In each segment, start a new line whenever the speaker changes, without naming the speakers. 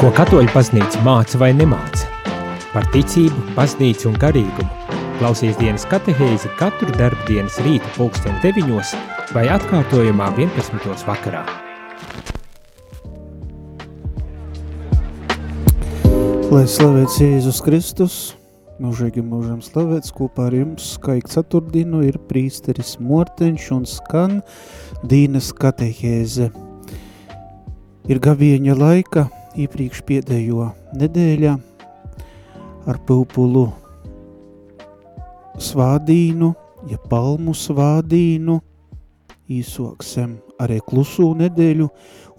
Ko katoļu paznīca māca vai nemāca? Par ticību, paznīcu un garīgumu. Klausies dienas katehēzi katru darbu dienas rīta pulksten 9 vai atkārtojumā 11. vakarā.
Lai slavēts Jēzus Kristus, mūžīgi mūžam slavēts kopā ar jums, kā ik ceturtdienu ir prīsteris Morteņš un skan Dīnas katehēze. Ir gavieņa laika, iepriekš piedējo nedēļā ar pulpulu svādīnu, ja palmu svādīnu, īsoksem arī klusū nedēļu,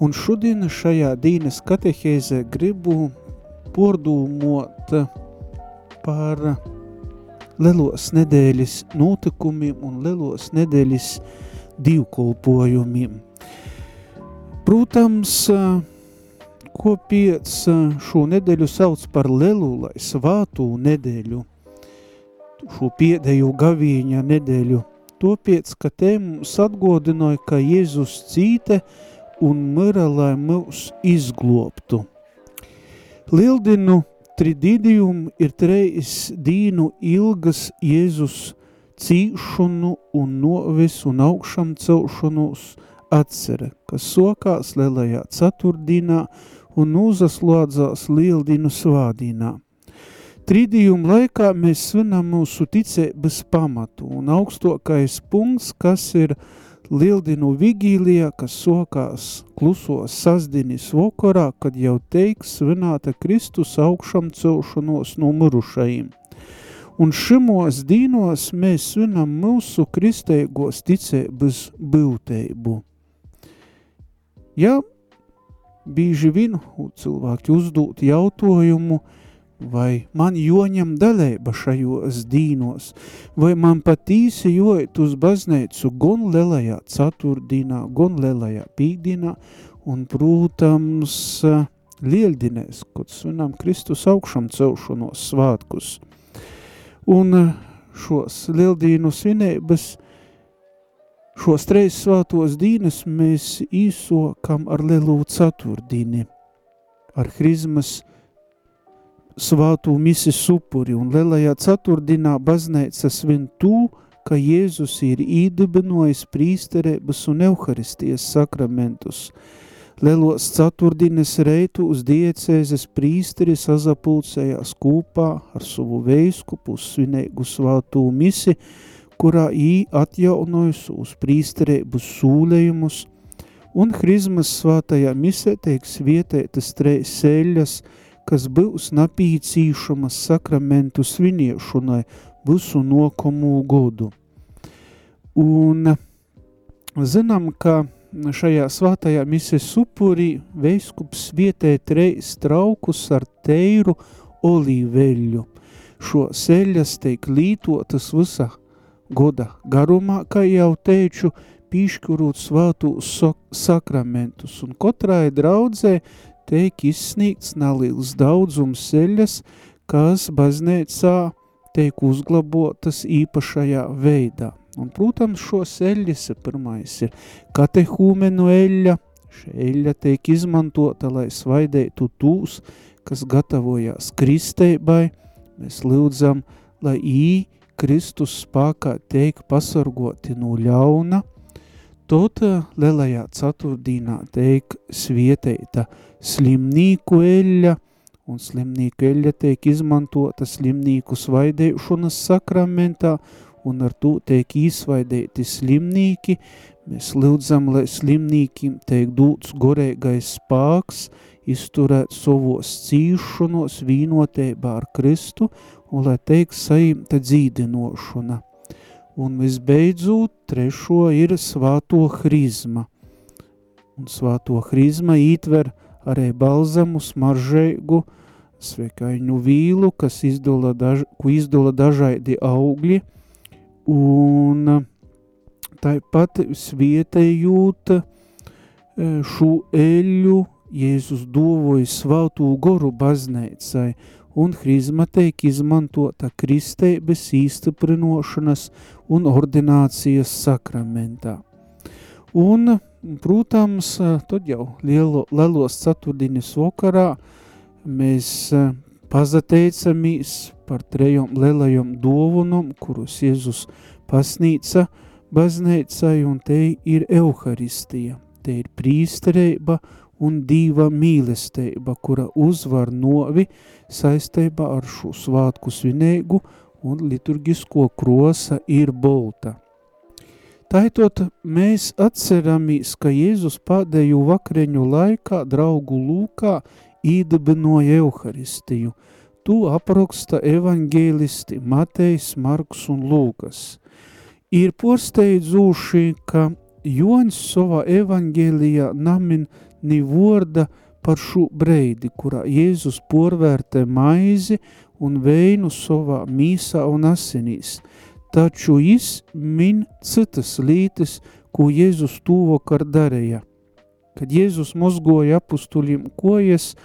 un šodien šajā dīnes katehēzē gribu pordūmot par lelos nedēļas notikumiem un lelos nedēļas divkolpojumiem. Protams, Kopiec šo nedēļu sauc par Lelulai, svātū nedēļu, šo piedēju gavīņa nedēļu, topiec, ka te mums atgodināja, ka Jēzus cīte un mira, lai mūs izglobtu. Lildinu tridīdium ir treis dīnu ilgas Jēzus cīšanu un novis un augšam celšanos atcere, kas sokās lielajā ceturtdīnā un uzaslodzās Lieldinu svādīnā. Trīdījuma laikā mēs svinam mūsu ticības pamatu, un augstokais punkts, kas ir Lieldinu vigīlijā, kas sokās klusos sasdinis vokorā, kad jau teiks svinēta Kristus augšam celšanos no mirušajiem. Un šimos dīnos mēs svinam mūsu kristēgos ticības būtību. Ja bīži vien cilvēki uzdūt jautājumu, vai man joņem daļēba šajos dīnos, vai man patīsi joit uz bazneicu gon lelajā ceturtdīnā, gon lelajā pīkdīnā, un, protams, lieldinēs, kad svinām Kristus augšam celšanos svātkus. Un šos lieldīnu svinēbas – Šos treis svātos dīnes mēs īsokam ar lielu ceturtdīni, ar hrizmas svātu misi supuri, un lielajā ceturtdīnā bazneica svin tū, ka Jēzus ir īdibinojis prīsterēbas un euharistijas sakramentus. Lielos ceturtdienas reitu uz diecēzes prīsteri sazapulcējās kopā ar savu veiskupu svinēgu svātu misi, kurā ī atjaunojas uz prīsterēbus sūlējumus, un Hrizmas svātajā misē tiek svietētas treis seļas, kas būs napīcīšamas sakramentu sviniešanai visu nokomu godu. Un zinām, ka šajā svātajā misē supurī veiskups vietē treis traukus ar teiru olīveļu. Šo seļas tiek lītotas visā goda garumā, kā jau teicu, pīškurūt svātu sakramentus, un katrai draudzē teik izsniegts nalīls daudzums seļas, kas baznēcā teik uzglabotas īpašajā veidā. Un, protams, šo seļas pirmais ir katehūmenu eļļa, šī eļļa teik izmantota, lai svaidētu tūs, kas gatavojās kristeibai, mēs lūdzam, lai ī Kristus spēkā tiek pasargoti no ļauna, tot lielajā ceturtdīnā tiek svietēta slimnīku eļļa, un slimnīku eļļa tiek izmantota slimnīku svaidēšanas sakramentā, un ar to tiek īsvaidēti slimnīki, mēs lūdzam, lai slimnīkim tiek dūts gorēgais spāks, izturēt savos cīšanos vīnotībā ar Kristu un lai teiks saimta dzīdinošana. Un visbeidzot, trešo ir svāto hrizma. Un svāto hrizma ītver arī balzamu smaržēgu svekaiņu vīlu, kas izdola, daž, ko izdola dažādi augļi, un tāpat svietējūt e, šo eļu Jēzus dovoja svātū goru baznēcai, un hrizma teik izmantota kristēbes īstiprinošanas un ordinācijas sakramentā. Un, protams, tad jau lielo, lielos ceturtdienas vakarā Mēs uh, pazateicamies par trejom lielajom dovunam, kurus Jēzus pasnīca baznīcai, un te ir Euharistija, te ir prīsterība un dīva mīlestība, kura uzvar novi saistībā ar šo svātku svinēgu un liturgisko krosa ir bolta. Taitot mēs atceramies, ka Jēzus pēdējo vakreņu laikā draugu lūkā īdabinoja Euharistiju. Tu apraksta evangēlisti Matejs, Marks un Lūkas. Ir porsteidzūši, ka Joņs savā evangēlijā namin ni vorda par šo breidi, kurā Jēzus porvērtē maizi un veinu savā mīsā un asinīs. Taču jis min citas lītes, ko Jēzus tūvokar darīja. Kad Jēzus mozgoja apustuļiem kojas,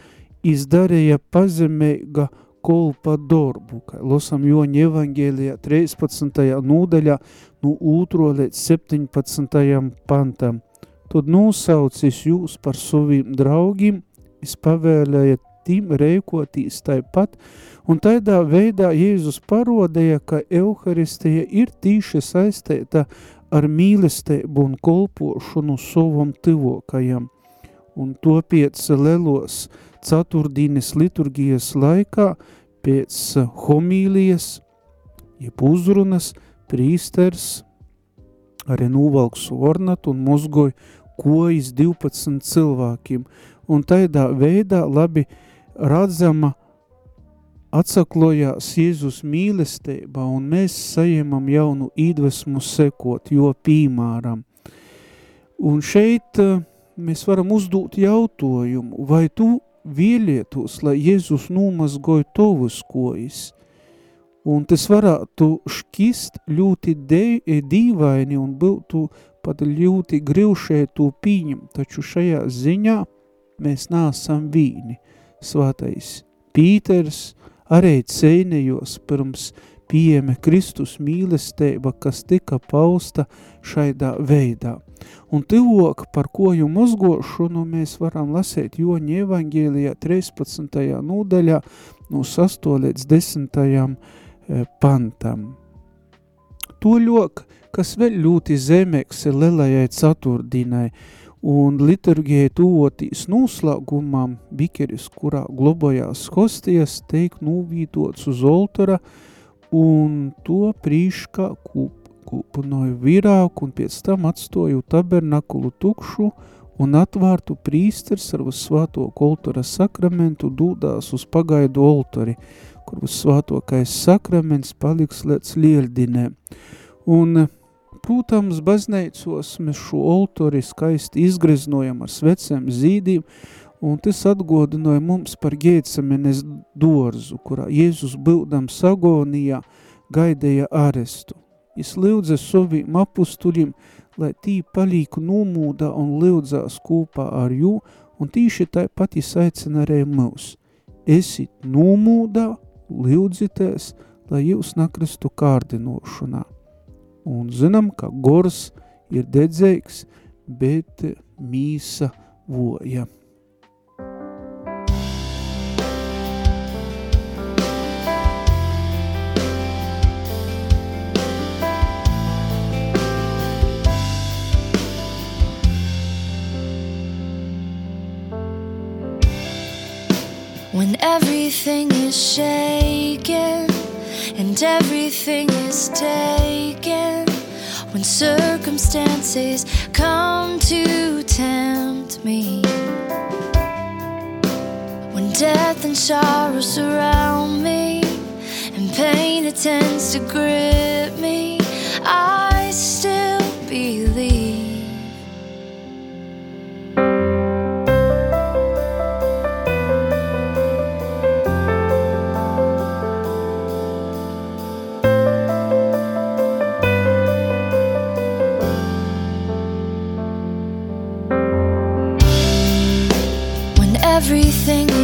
izdarīja pazemēga kolpa dorbu, kā losam Joņa evangēlijā 13. nūdaļā no 2. līdz 17. pantam. Tad nosaucis jūs par saviem draugiem, es pavēlēju tiem reikotīs tāpat, un tādā veidā Jēzus parodēja, ka Euharistija ir tīši saistēta ar mīlestību un kolpošanu savam tivokajam. Un to pēc lelos ceturtdienas liturgijas laikā pēc homīlijas, jeb uzrunas, prīsters arī novalks ornatu un mozgoja kojas 12 cilvēkiem, un tādā veidā labi redzama atsaklojās Jēzus mīlestība, un mēs sajemam jaunu īdvesmu sekot, jo pīmāram. Un šeit eh, mēs varam uzdot jautājumu, vai tu vielietos, lai Jēzus nomazgoja tovus kojas, un tas varētu šķist ļoti dīvaini un būtu pat ļoti grivšētu pīņem, taču šajā ziņā mēs nāsam vīni. Svātais Pīters arī cēnējos pirms pieejama Kristus mīlestība, kas tika pausta šaidā veidā. Un tivok, par ko jau mozgošanu mēs varam lasēt Joņa evangēlijā 13. nūdaļā no 6. līdz 10. Eh, pantam. To ļok, kas vēl ļoti zemēks ir lielajai ceturtdienai, un liturgijai tuvotīs noslēgumam bikeris, kurā globojās hostijas, teik nūvītots uz oltara, un to prīškā kūpunoja virāku un pēc tam atstoju tabernakulu tukšu un atvārtu prīsters ar uz svāto koltora sakramentu dūdās uz pagaidu oltori, kur uz svātokais sakraments paliks līdz lieldinē. Un, protams, baznīcos mēs šo oltori skaisti izgreznojam ar svecēm zīdīm, un tas atgodināja mums par Gēcemenes dorzu, kurā Jēzus bildams agonijā gaidēja arestu. Es lūdzu saviem apustuļiem, lai tī palīku nomūdā un lūdzās kopā ar jū, un tīši tāpat es aicinu arī mūs. Esit nomūdā, lūdzities, lai jūs nakristu kārdinošanā. Un zinām, ka gors ir dedzīgs, bet mīsa voja.
Everything is shaken and everything is taken, when circumstances come to tempt me, when death and sorrow surround me, and pain attempts to grip me,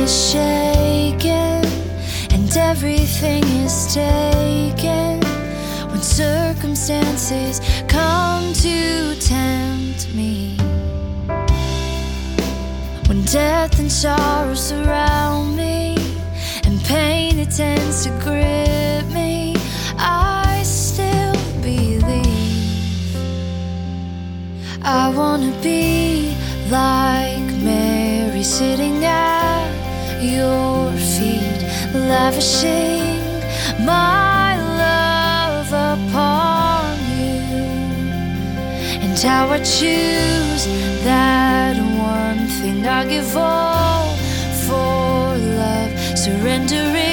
is shaken and everything is taken when circumstances come to tempt me. When death and sorrow surround me, and pain it tends to grip me, I still believe. I wanna be like Mary sitting at your feet, lavishing my love upon you. And how I choose that one thing I give all for love, surrendering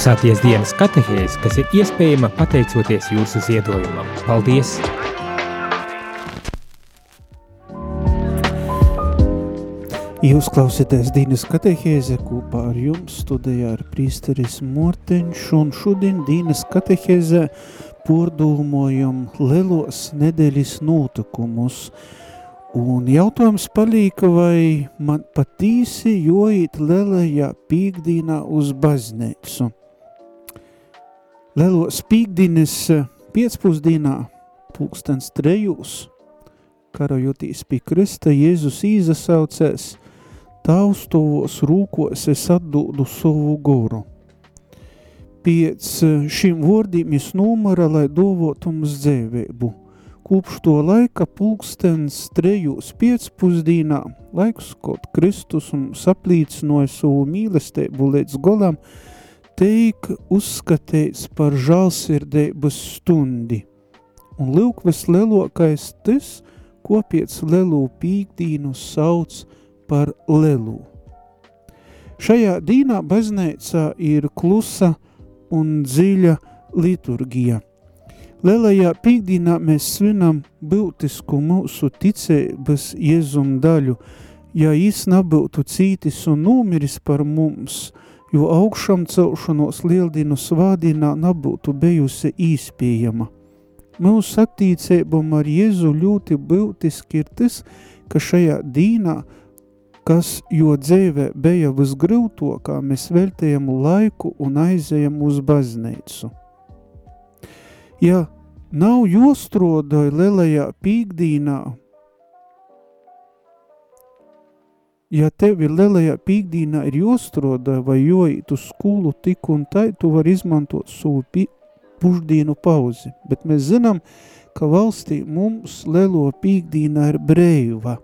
klausāties dienas katehēs, kas ir iespējama pateicoties jūsu ziedojumam. Paldies!
Jūs klausieties Dīnas katehēze kopā ar jums studijā ar prīsteris Morteņš un šodien Dīnas katehēze pordūmojam lelos nedēļas notikumus. Un jautājums palīka, vai man patīsi joīt lelajā pīkdīnā uz baznīcu. Lelos pīkdīnes piecpusdīnā pulkstens trejūs, karojotīs pie krista, Jēzus īzasaucēs, taustovos rūkos es atdūdu savu goru. Piec šim vārdiem es numara, lai dovotu mums dzēvēbu. Kopš to laika pulkstens trejūs piecpusdīnā, laiks, kaut Kristus un saplīcinoja savu mīlestību līdz golam, teik uzskatīts par žālsirdības stundi. Un lūk vislielākais tas, ko pēc lelu pīkdīnu sauc par lelu. Šajā dīnā baznīcā ir klusa un dziļa liturgija. Lielajā pīkdīnā mēs svinam būtisku mūsu ticības jēzum daļu, ja jis nebūtu cītis un numiris par mums, jo augšam celšanos lieldinu svādīnā nebūtu bijusi īspējama. Mūsu attīcībam ar Jēzu ļoti būtiski ir tas, ka šajā dīnā, kas jo dzīvē bija visgrūtokā, mēs veltējam laiku un aizējam uz baznīcu. Ja nav jostrodoja lielajā pīkdīnā ja tev ir lielajā pīkdīnā ir jostroda vai joīt uz skolu tik un tai, tu var izmantot savu pušdienu pauzi. Bet mēs zinām, ka valstī mums lielo pīkdīnā ir breiva.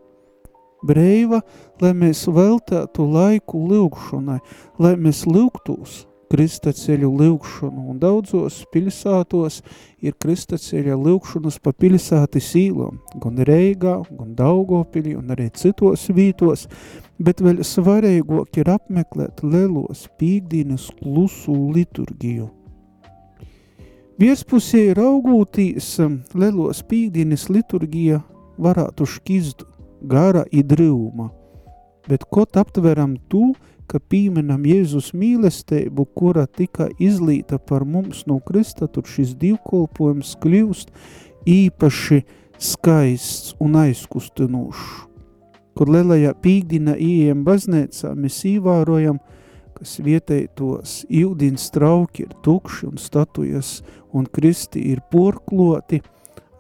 Breiva, lai mēs veltētu laiku lūgšanai, lai mēs lūgtos, kristaceļu lūkšanu, un daudzos pilsētos ir kristaceļa lūkšanas pa pilsētas īlom, gan Reigā, gan Daugopilī un arī citos vītos, bet vēl svarīgāk ir apmeklēt lielos pīkdīnas klusu liturgiju. Vierspusē raugūtīs lielos pīkdīnas liturgija varētu šķizt gara idrīvuma, bet kot aptveram tu, ka pīmenam Jēzus mīlestību, kura tika izlīta par mums no Krista, tur šis divkolpojums kļūst īpaši skaists un aizkustinošs. Kur lielajā pīkdina ieejam baznēcā, mēs īvārojam, kas vietētos ildins trauki ir tukši un statujas un kristi ir porkloti,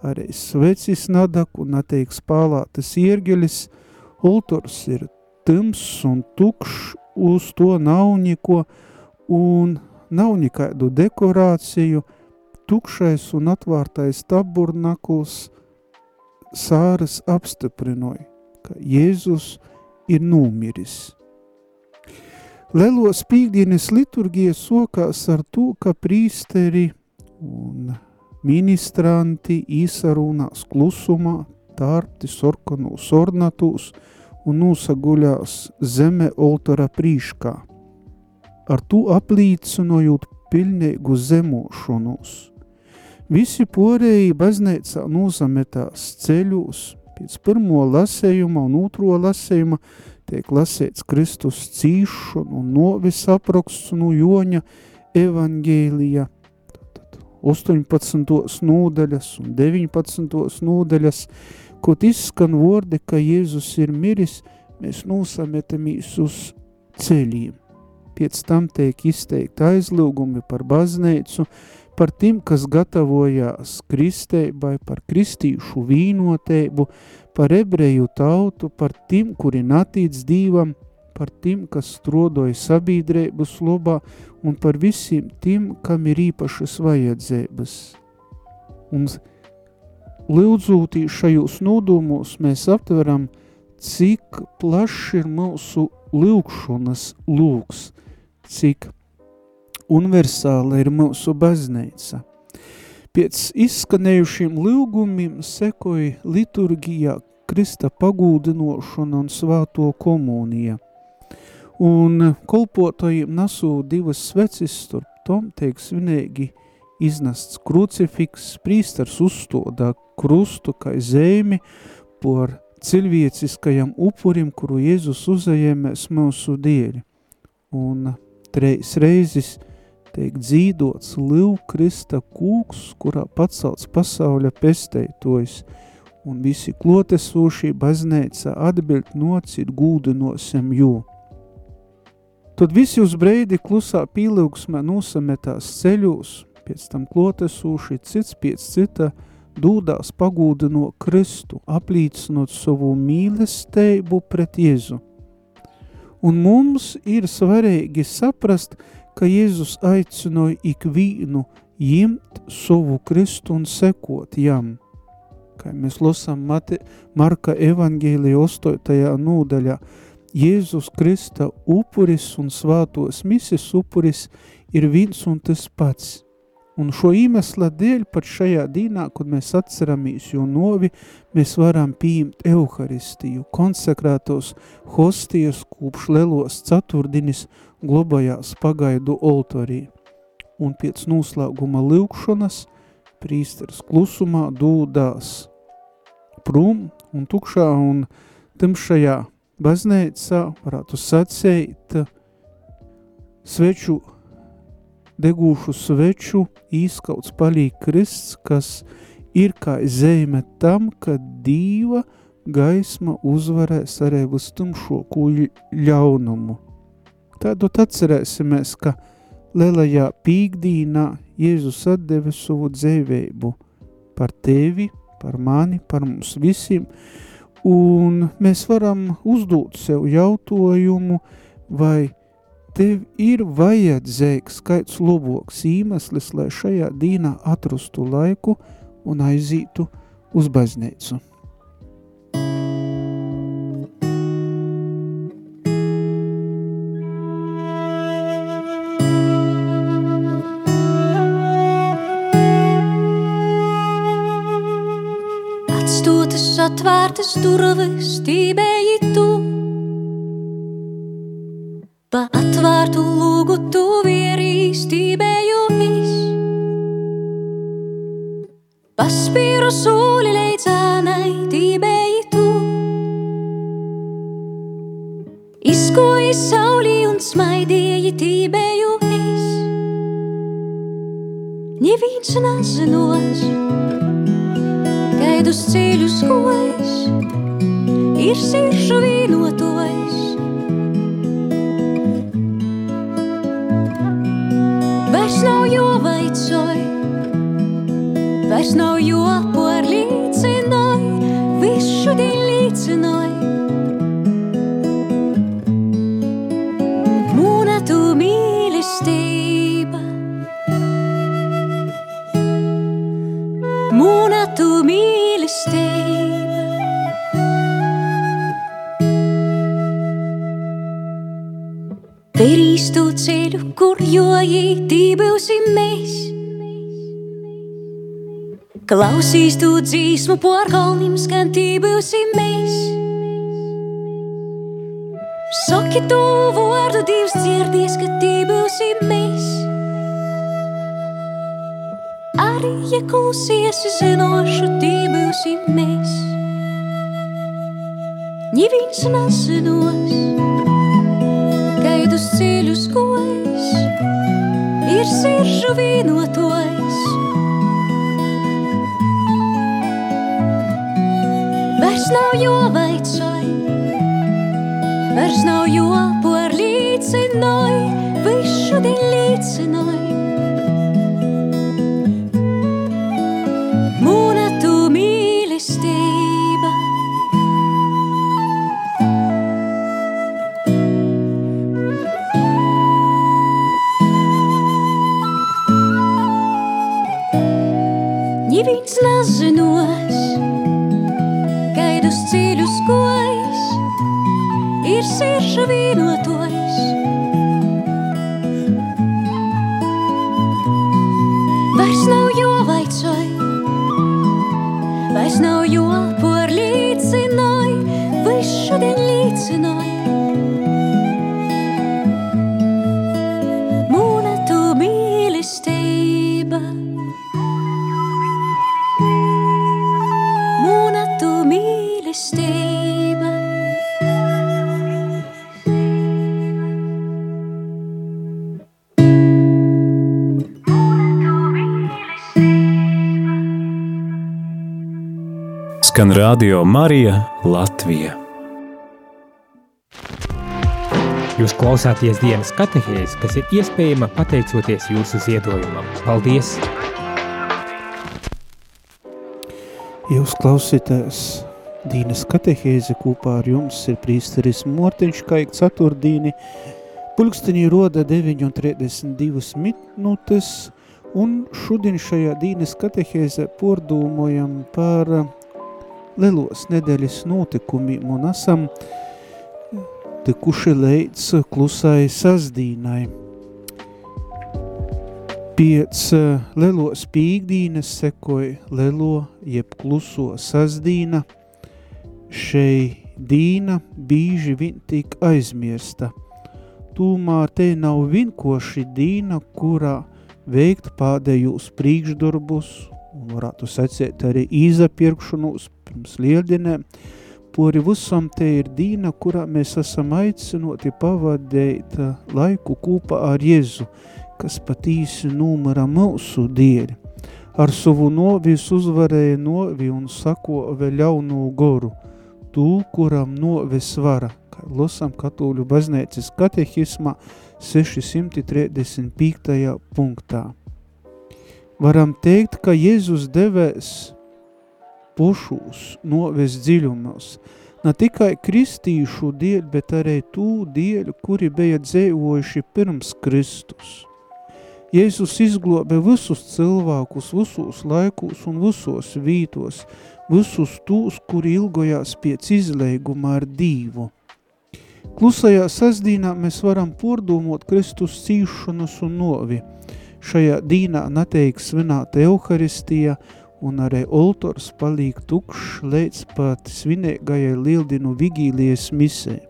arī svecis nadak un atteiks pālātas iergelis, ultors ir tums un tukšs uz to nav neko, un nav nekādu dekorāciju, tukšais un atvārtais taburnakuls sāras apstiprinoja, ka Jēzus ir numiris. Lelos pīkdienes liturgija sokās ar to, ka prīsteri un ministranti īsarūnās klusumā, tārti sorkanūs ornatūs, un nosaguļās zeme oltara prīškā, ar to aplīcinojot pilnīgu zemošanos. Visi porēji baznīcā nozametās ceļos, pēc pirmo lasējuma un otro lasējuma tiek lasēts Kristus cīšanu un novis apraksts no Joņa evangēlija, 18. nodaļas un 19. nodaļas, Kaut izskan vārdi, ka Jēzus ir miris, mēs nosametamies uz ceļiem. Pēc tam tiek izteikti aizlūgumi par baznīcu, par tiem, kas gatavojās kristeibai, par kristīšu vīnoteibu, par ebreju tautu, par tiem, kuri natīdz dīvam, par tiem, kas strodoja sabiedrības lobā un par visiem tiem, kam ir īpašas vajadzības. Un Lūdzūtī šajos nodomos mēs aptveram, cik plašs ir mūsu lūkšanas lūks, cik universāla ir mūsu baznīca. Pēc izskanējušiem lūgumiem sekoja liturgijā Krista pagūdinošana un svāto komunija. Un kolpotojiem nasū divas svecis, tur tom tiek svinīgi – iznests krucifiks, prīstars uzstodā krustu kā zēmi por cilvēciskajam upurim, kuru Jēzus uzajēmēs mūsu dieļi. Un treis reizes tiek dzīdots liu Krista kūks, kurā pacelts pasauļa pestētojas, un visi klotesūšī bazneica atbild nocīt gūdinosim jū. Tad visi uz breidi klusā pīlūgsmē nosametās ceļos, pēc tam klotesūši cits pēc cita dūdās pagūdino Kristu, aplīcinot savu mīlestību pret Jēzu. Un mums ir svarīgi saprast, ka Jēzus aicinoja ikvīnu jimt savu Kristu un sekot jam. Kā mēs lasām Mate, Marka evangēlija 8. nūdaļā, Jēzus Krista upuris un svātos misis upuris ir viens un tas pats – Un šo iemesla dēļ pat šajā dīnā, kad mēs atceramies jo novi, mēs varam pieņemt Euharistiju, konsekrētos hostijas kūpš lelos ceturdinis globajās pagaidu oltorī. Un pēc noslēguma lūkšanas prīsters klusumā dūdās prum un tukšā un timšajā baznīcā, varētu sacīt, sveču, degūšu sveču īskauts palīk krists, kas ir kā zeime tam, ka dīva gaisma uzvarēs arī uz tumšoku ļaunumu. Tādot atcerēsimies, ka lielajā pīkdīnā Jēzus atdeve savu dzēvību par tevi, par mani, par mums visiem, un mēs varam uzdot sev jautājumu, vai tev ir vajadzīgs kāds loboks īmeslis, lai šajā dīnā atrastu laiku un aizītu uz baznīcu.
atvērtas durvis, tībēji tu. Pa atvērtu lūgu tu vierīs, tībēju es. Paspīru sūli leidzānai, tībēji tu. Izkoji saulī un smaidīji, tībēju es. Neviens nezinos gaidus ceļus kojas, ir siršu vienotojas. Vairs nav jo par līdzinoj, visu dien līdzinoj. Mūna tu mīlestība, mūna tu mīlestība. Verīs tu ceļu, kur jojītī būsim mēs. Klausīs tu dzīsmu por kalnim, skan tī būsim mēs. Saki tu vārdu divs dzirdies, ka tī būsim mēs. Arī, ja klausies, zinošu, tī būsim mēs. Neviens nezinos, gaidus ceļus kojas, ir siržu vienotojas. Vairs nav jo vaicoj, vairs nav jo par
Skan Radio Marija Latvija.
Jūs klausāties dienas katehēs, kas ir iespējama pateicoties jūsu ziedojumam. Paldies!
Jūs klausītājs Dīnes katehēze kopā ar jums ir prīsteris Mortiņš Kaik Ceturtdīni. Pulksteņi roda 9.32 minūtes un šodien šajā Dīnes katehēze pordūmojam par lielos nedēļas notikumiem un esam tikuši līdz klusai sasdīnai. Piec lielos pīkdīnes sekoja lielo jeb kluso sasdīna, šei dīna bīži vien tik aizmirsta. Tūmā te nav vinkoši dīna, kurā veikt pādējūs priekšdarbus, un varētu sacēt arī izapirkšanos pirms lieldienēm, Pori visam te ir dīna, kurā mēs esam aicinoti pavadēt laiku kopā ar Jēzu, kas patīsi numara mūsu dieļ. Ar savu novis uzvarēja novi un sako vēl ļaunu goru, tū, kuram novis vara, kā losam katoļu baznēcis katehismā 635. punktā. Varam teikt, ka Jēzus devēs pušūs noves dziļumos, ne tikai kristīšu dieļ, bet arī tū dieļu, kuri bija dzēvojuši pirms Kristus. Jēzus izglobe visus cilvēkus, visos laikos un visos vītos, visus tūs, kuri ilgojās pēc izleiguma ar dīvu. Klusajā sasdīnā mēs varam pordomot Kristus cīšanas un novi. Šajā dīnā neteik svinēta Euharistija un arī oltors palīk tukšs līdz pat svinīgajai Lieldinu vigīlijas misē.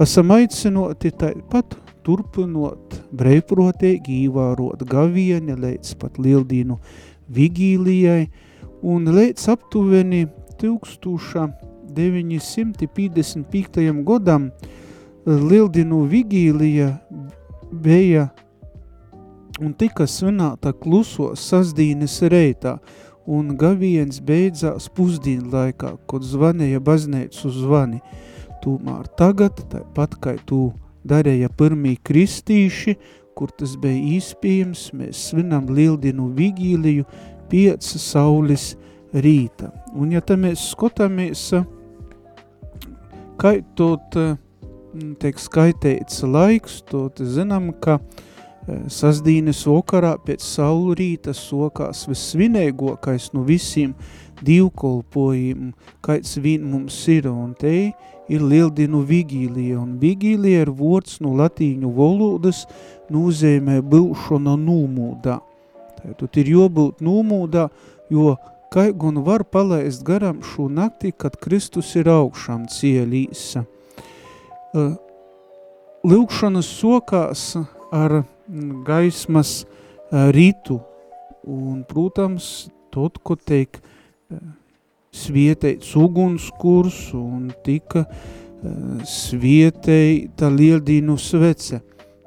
Esam aicinoti tāpat turpinot breivprotīgi īvārot gavieni līdz pat Lieldinu vigīlijai un līdz aptuveni 1955. godam Lieldinu vigīlija bija un tika svinēta kluso sasdīnes reitā, un gaviens beidzās pusdienu laikā, kad zvanīja baznīcu zvani. Tūmēr tagad, tāpat kā tu darīja pirmī kristīši, kur tas bija īspējams, mēs svinam Lieldinu vigīliju piec saules rīta. Un ja tā mēs skatāmies, kā tot, teik, skaitēts laiks, tot zinām, ka uh, Sasdīnes vakarā pēc saulu rīta sokās vissvinīgākais no visiem divkolpojumiem, kāds vien mums ir, un te ir lieldinu vigīlija, un vigīlija ir vārds no latīņu valodas nozīmē būšana nūmūdā. Tātad ir jābūt nūmūdā, jo kā gan var palaist garam šo nakti, kad Kristus ir augšām cielīsa. Lūkšanas sokās ar gaismas ritu. Un, protams, tot, ko teik svietēts ugunskurs un tika svietēta lieldīnu svece.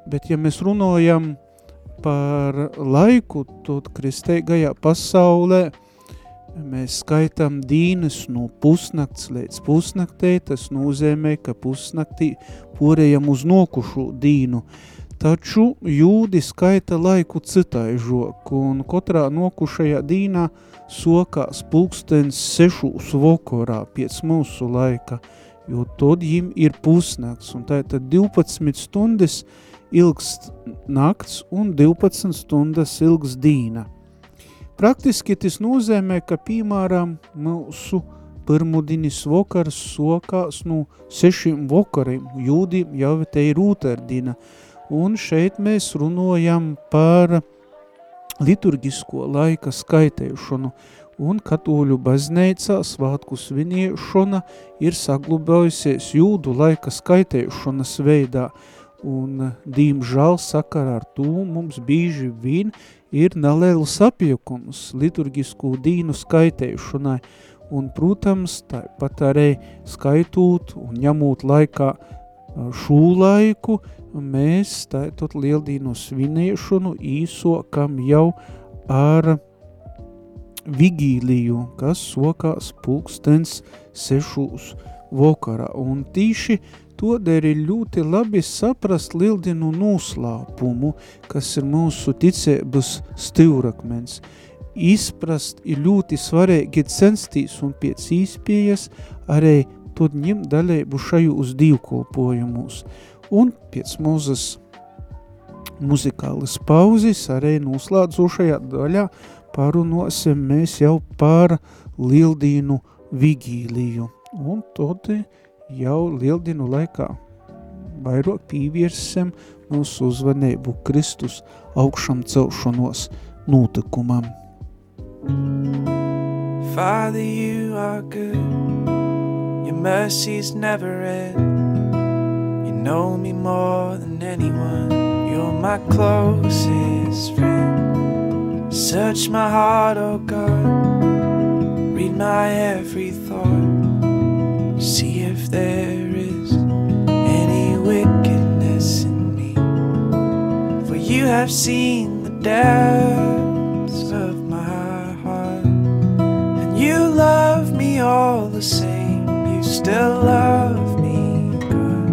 Bet, ja mēs runājam par laiku, tad kristīgajā pasaulē mēs skaitam dīnes no pusnakts līdz pusnaktē, tas nozīmē, ka pusnaktī porējam uz nokušu dīnu. Uh, Taču jūdi skaita laiku citai žoku, un katrā nokušajā dīnā sokās pulkstens sešūs vokorā piec mūsu laika, jo tad jim ir pusnakts, un tātad 12 stundas ilgs nakts un 12 stundas ilgs dīna. Praktiski tas nozīmē, ka, piemēram, mūsu pirmudinis vokars sokās no sešiem vokariem, jūdim jau te ir ūterdina, un šeit mēs runājam par liturgisko laika skaitēšanu, un katoļu baznīcā svātku sviniešana ir saglabājusies jūdu laika skaitēšanas veidā, un dīmžēl sakarā ar to mums bīži vien ir nelēls apjukums liturgisku dīnu skaitēšanai, un, protams, tāpat arī skaitot un ņemot laikā šo laiku, mēs tātad lieldīnu svinēšanu īsokam jau ar vigīliju, kas sokās pulkstens sešūs vokarā. Un tīši todēļ ir ļoti labi saprast lieldinu noslāpumu, kas ir mūsu ticības stivrakmens. Izprast ir ļoti svarīgi censties un pēc īspējas arī tad ņem dalību šajos divkolpojumus un pēc mūzes muzikālas pauzes arī noslēdzošajā daļā parunosim mēs jau par Lieldīnu vigīliju. Un tad jau Lieldīnu laikā vairāk pīviersam mūsu uzvanību Kristus augšam celšanos notikumam.
Father, you are good. mercy's never end. You know me more than anyone, you're my closest friend. Search my heart, oh God, read my every thought, see if there is any wickedness in me. For you have seen the depths of my heart, and you love me all the same. Still love me, God.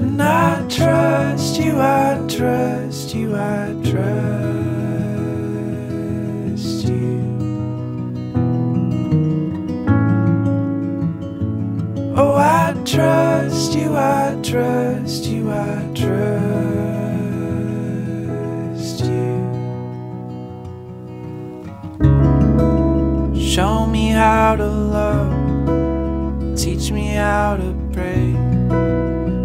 And I trust you, I trust you, I trust you. Oh, I trust you, I trust you, I trust you. Show me how to love, teach me how to pray.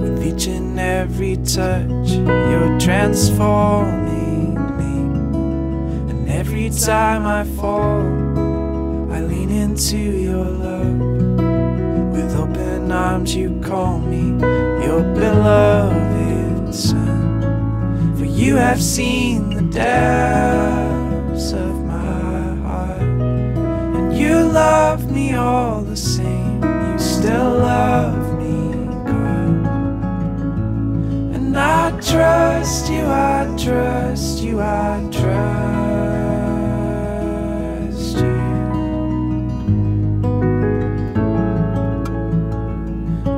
With each and every touch, you're transforming me. And every time I fall, I lean into your love. With open arms, you call me your beloved son. For you have seen the depths of my heart, and you love me all trust you, I trust you, I trust you.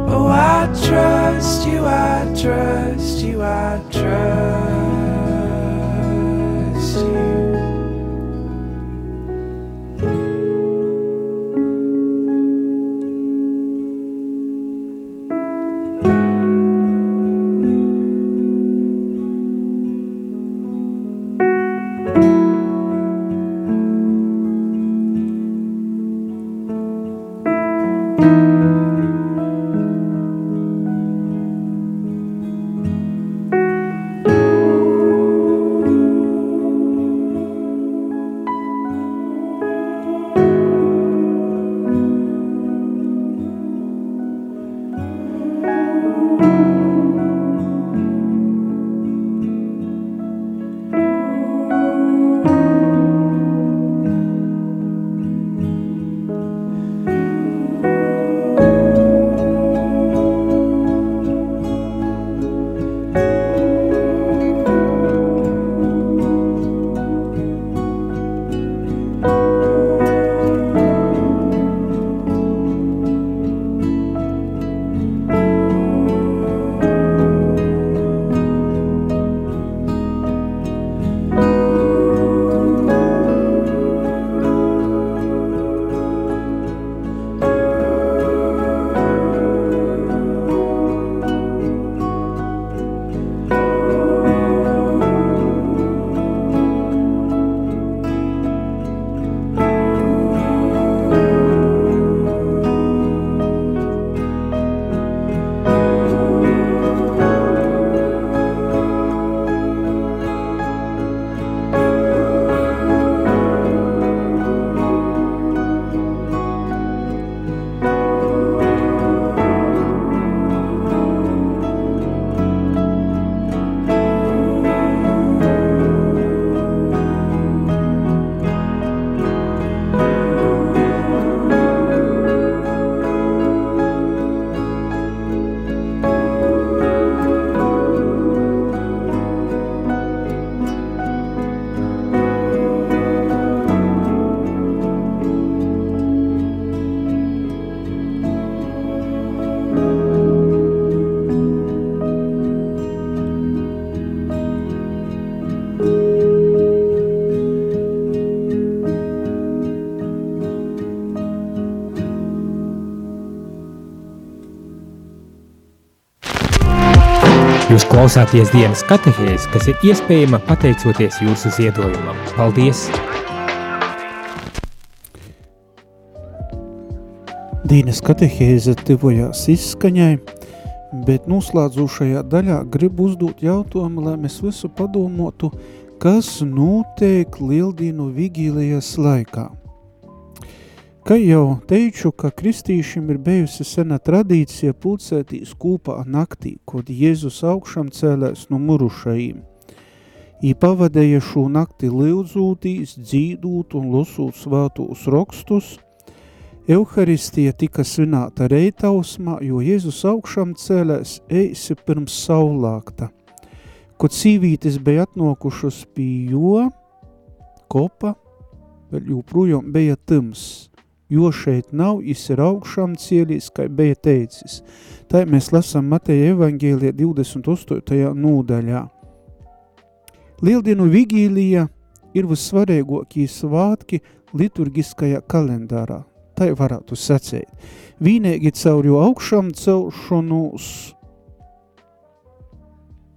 Oh, I trust you, I trust you, I trust
klausāties dienas katehēs, kas ir iespējama pateicoties jūsu ziedojumam. Paldies!
Dīnes katehēze tuvojās izskaņai, bet noslēdzošajā daļā gribu uzdot jautājumu, lai mēs visu padomotu, kas notiek Lieldīnu vigīlijas laikā. Kā jau teicu, ka kristīšiem ir bijusi sena tradīcija pulcētīs kūpā naktī, kod Jēzus augšām cēlēs no murušajiem. Ī pavadēja šo nakti lūdzūtīs, dzīdūt un lasūt svētos rakstus. Euharistija tika svinēta reitausmā, jo Jēzus augšām cēlēs eisi pirms saulākta. Kod sīvītis bija atnokušas pie jo, kopa, vēl joprojām bija tums, jo šeit nav, augšām cielīs, kā bija teicis. Tā mēs lasām Mateja evangēlijā 28. nūdaļā. Lieldienu vigīlija ir vissvarīgākie svātki liturgiskajā kalendārā. Tā varētu sacēt. Vīnēgi caur jo augšām celšanos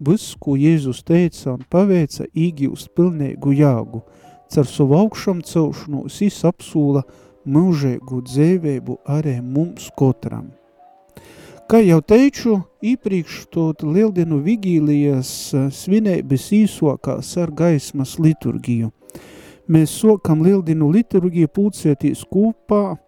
Viss, ko Jēzus teica un paveica, īgīvst pilnīgu jāgu. Cer savu augšam celšanos jis apsūla mūžēgu dzēvēbu arī mums kotram. Kā jau teicu, īpriekš tot lieldienu vigīlijas svinēbis īsokās ar gaismas liturgiju. Mēs sokam lieldienu liturgiju pulcētīs kopā,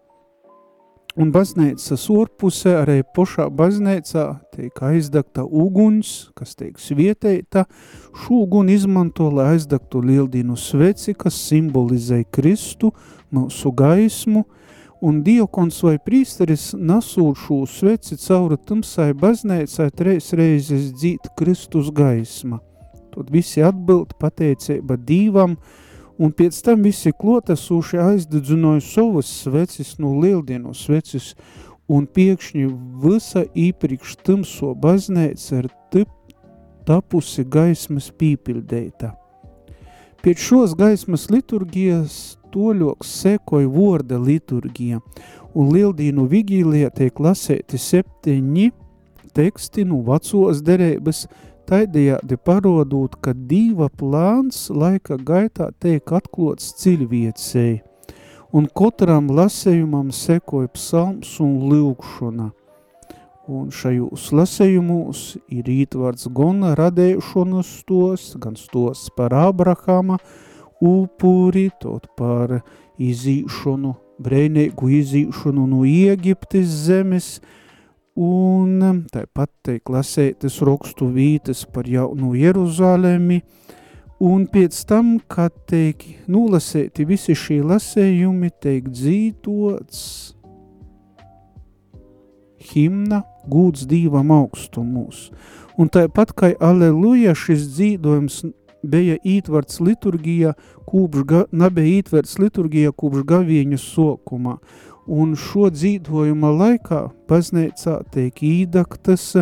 Un baznīcas orpusē, arī pošā baznīcā tiek aizdagta uguns, kas tiek svietēta. Šo uguni izmanto, lai aizdagtu lieldīnu sveci, kas simbolizē Kristu, mūsu gaismu, un diokons vai prīsteris nasūt šo sveci cauri tamsai baznīcai treis reizes dzīt Kristus gaisma. Tad visi atbild pateicība dīvam, un pēc tam visi klotesūši aizdedzināja savas svecis no lieldienu svecis, un piekšņi visa īpriekš tamso baznēca ir tip tapusi gaismas pīpildēta. Pēc šos gaismas liturgijas toļoks sekoja vorda liturgija, un lieldīnu vigīlijā tiek lasēti septiņi teksti no vecos derēbas, taidējādi parodot, ka diva plāns laika gaitā tiek atklots ciļviecei, un katram lasējumam sekoja psalms un lūkšana. Un šajos lasējumos ir ītvards gan radēšanas stos, gan stos par Abrahama upuri, tot par izīšanu, breinīgu izīšanu no Iegiptes zemes, un tāpat tiek lasētas rakstu vītas par jaunu Jeruzalemi, un pēc tam, kad tiek nolasēti visi šie lasējumi, tiek dzītots himna gūts dīvam augstumūs. Un tāpat kā Aleluja šis dzīdojums bija ītvarts liturgijā, kūpš nebija ītverts liturgijā kūpš gavieņu sokumā un šo dzīvojuma laikā baznīcā tiek īdaktas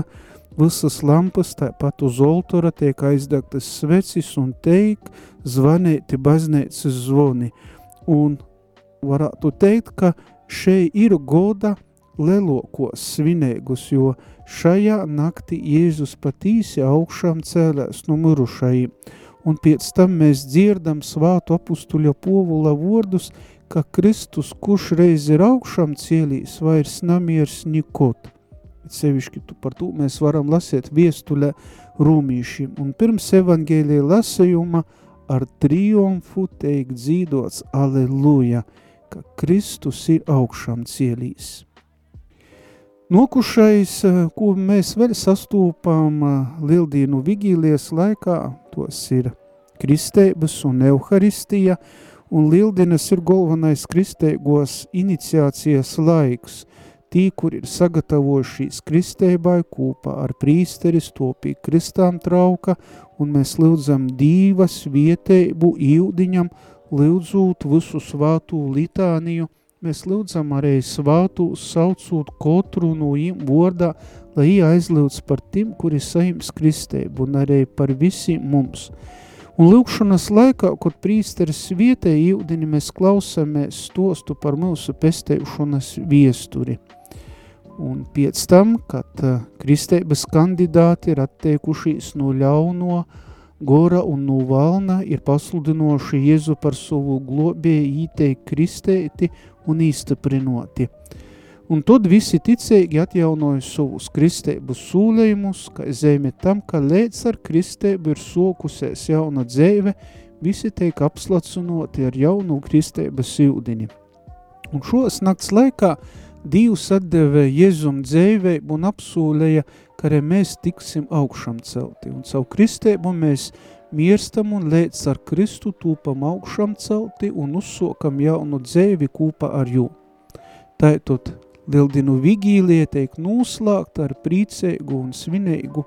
visas lampas, tāpat uz oltora tiek aizdaktas svecis un teik zvanēti baznīcas zvoni. Un varētu teikt, ka šeit ir goda lelokos svinēgus, jo šajā naktī Jēzus patīsi augšām cēlēs no mirušajiem, un pēc tam mēs dzirdam svātu apustuļa povula vordus, ka Kristus, kurš reiz ir augšām cielīs, vairs namiers nikot. Sevišķi tu par to mēs varam lasīt viestuļa rūmīšiem. Un pirms evangēlija lasējuma ar triumfu teikt dzīdots Aleluja, ka Kristus ir augšām cielīs. Nokušais, ko mēs vēl sastūpām Lildīnu vigīlies laikā, tos ir kristēbas un euharistija, un Lildienas ir galvenais kristēgos iniciācijas laiks. Tī, kur ir sagatavojušies kristēbai kopā ar prīsteris, topī kristām trauka, un mēs lūdzam divas vietēbu īvdiņam, lūdzot visu svātu litāniju, mēs lūdzam arī svātu saucot kotru no viņiem vordā, lai aizlūdz par tim, kuri saims kristēbu, un arī par visiem mums – Un lūkšanas laikā, kad prīsteris vietēji jūdini, mēs klausāmies stostu par mūsu pestēšanas viesturi. Un pēc tam, kad uh, kristēbas kandidāti ir atteikušies no ļauno, gora un no valna, ir pasludinoši Jēzu par savu globēju īteikt kristēti un īstaprinoti – Un tad visi ticīgi atjaunoja savus kristēbu sūlējumus, kā zeme tam, ka līdz ar kristēbu ir sokusies jauna dzēve, visi tiek apslacinoti ar jaunu kristēbas ūdeni. Un šos nakts laikā Dievs atdeva Jēzum dzēveibu un apsūlēja, ka arī mēs tiksim augšam celti. Un savu kristēbu mēs mirstam un līdz ar Kristu tūpam augšam celti un uzsokam jaunu dzēvi kūpa ar jū. Tātad Lieldienu vigīlie tiek noslēgta ar prīcēgu un svinēgu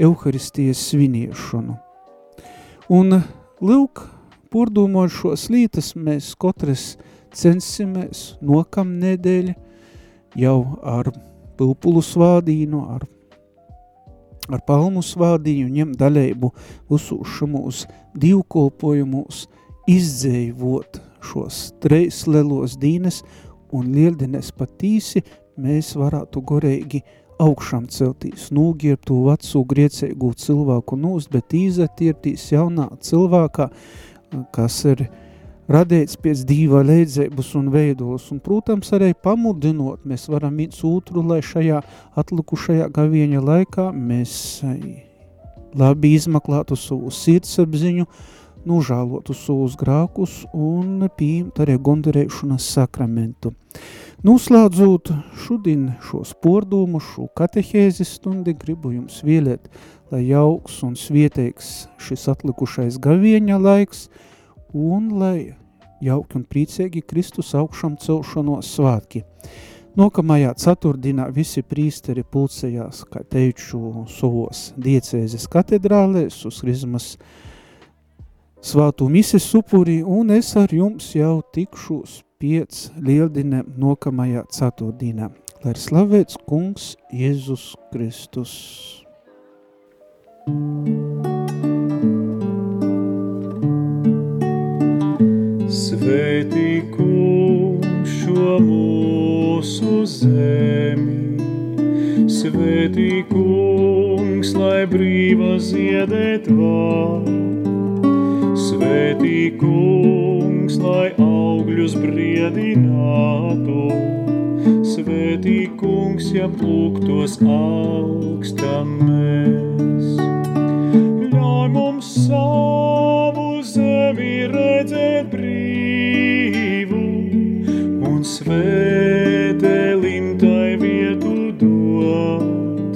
Euharistijas sviniešanu. Un lūk, pordūmot šos lītas, mēs katrs censimies nokam nedēļa jau ar pilpulu svādīnu, ar, ar palmu svādīnu, ņem daļēbu uzsūšamus divkolpojumus, izdzēvot šos treis lelos dīnes un lieldienes patīsi, mēs varētu goreigi augšām celtīs, nūgirbtu vecu grieceigu cilvēku nūst, bet īzatirtīs jaunā cilvēkā, kas ir radīts pēc dīva leidzēbus un veidolas, un, protams, arī pamudinot, mēs varam viens otru, lai šajā atlikušajā gavieņa laikā mēs labi izmaklātu savu sirdsapziņu, nožālotu savus grākus un pieņemt arī gondarēšanas sakramentu. Noslēdzot šodien šo spordūmu, šo katehēzi stundi, gribu jums vielēt, lai jauks un svieteiks šis atlikušais gavieņa laiks un lai jauki un priecīgi Kristus augšam celšanos svātki. Nokamajā ceturtdienā visi prīsteri pulcējās, kā teicu, savos diecēzes katedrālēs uz Krizmas svātu mises upurī, un es ar jums jau tikšos piec lieldine nokamajā ceturtdienā. Lai ir slavēts kungs Jēzus Kristus.
Svētī kungs šo mūsu zemi, Svētī kungs, lai brīva ziedēt var, Svētī kungs, lai augļus briedinātu, Svētī kungs, ja plūktos augstam mēs. Ļauj mums savu zemi redzēt brīvu un svētēlim tai vietu dot.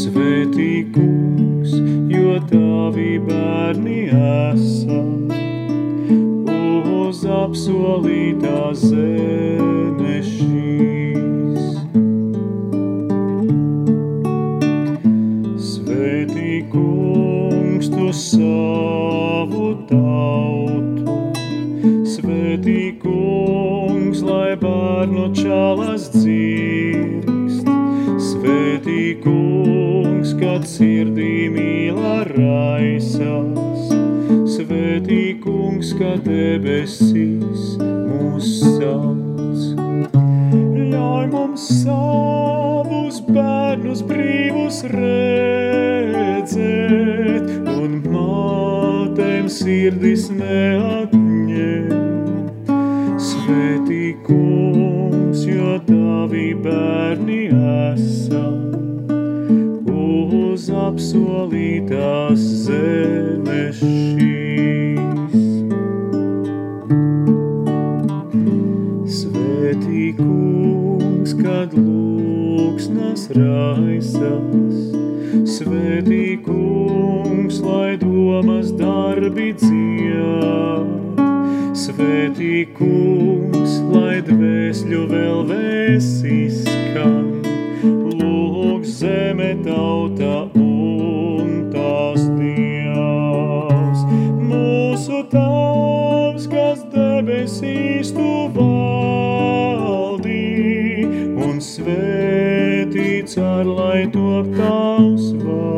Svētī kungs, jo tavi bērni esam uz apsolītā zeme šīs. Svētī kungs tu savu tautu, Svētī kungs, lai bērnu čalas dzirkst, Svētī kungs, kad sirdī mīla raisās, Svētī kungs, kad debesīs mūs sauc. Ļauj mums savus bērnus brīvus redzēt mātēm sirdis neatņemt. Svētī kungs, jo tavi bērni esam uz apsolītās zemes šīs. Svētī kungs, kad lūksnas raisās, Svētī kungs, domas darbi dzied, Svētī kungs, lai dvēsļu vēl vēsīs skan, lūk zeme tauta un tās dievs. Mūsu tavs, kas debesīs tu valdī, un svētīts ar lai top tavs vārds.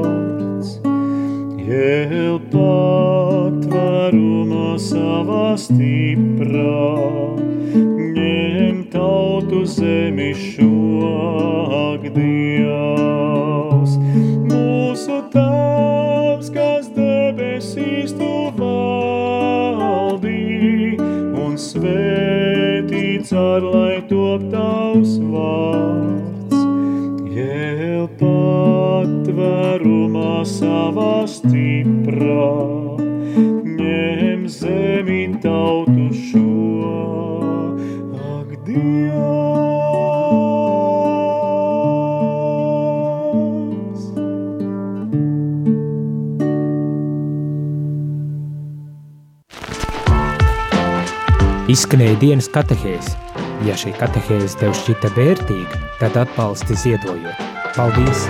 Jēl patvarumā savā stiprā, ņem tautu zemi šog Dievs. Mūsu tavs, kas debesīs tu valdī, un svētīts ar lai top tavs vārds. Patvarumā savā stiprā, ņem zemi tautu šo, ak Dievs.
Izskanēja dienas katehēs. Ja šī katehēze tev šķita vērtīga, tad atbalsti ziedojot. Paldies!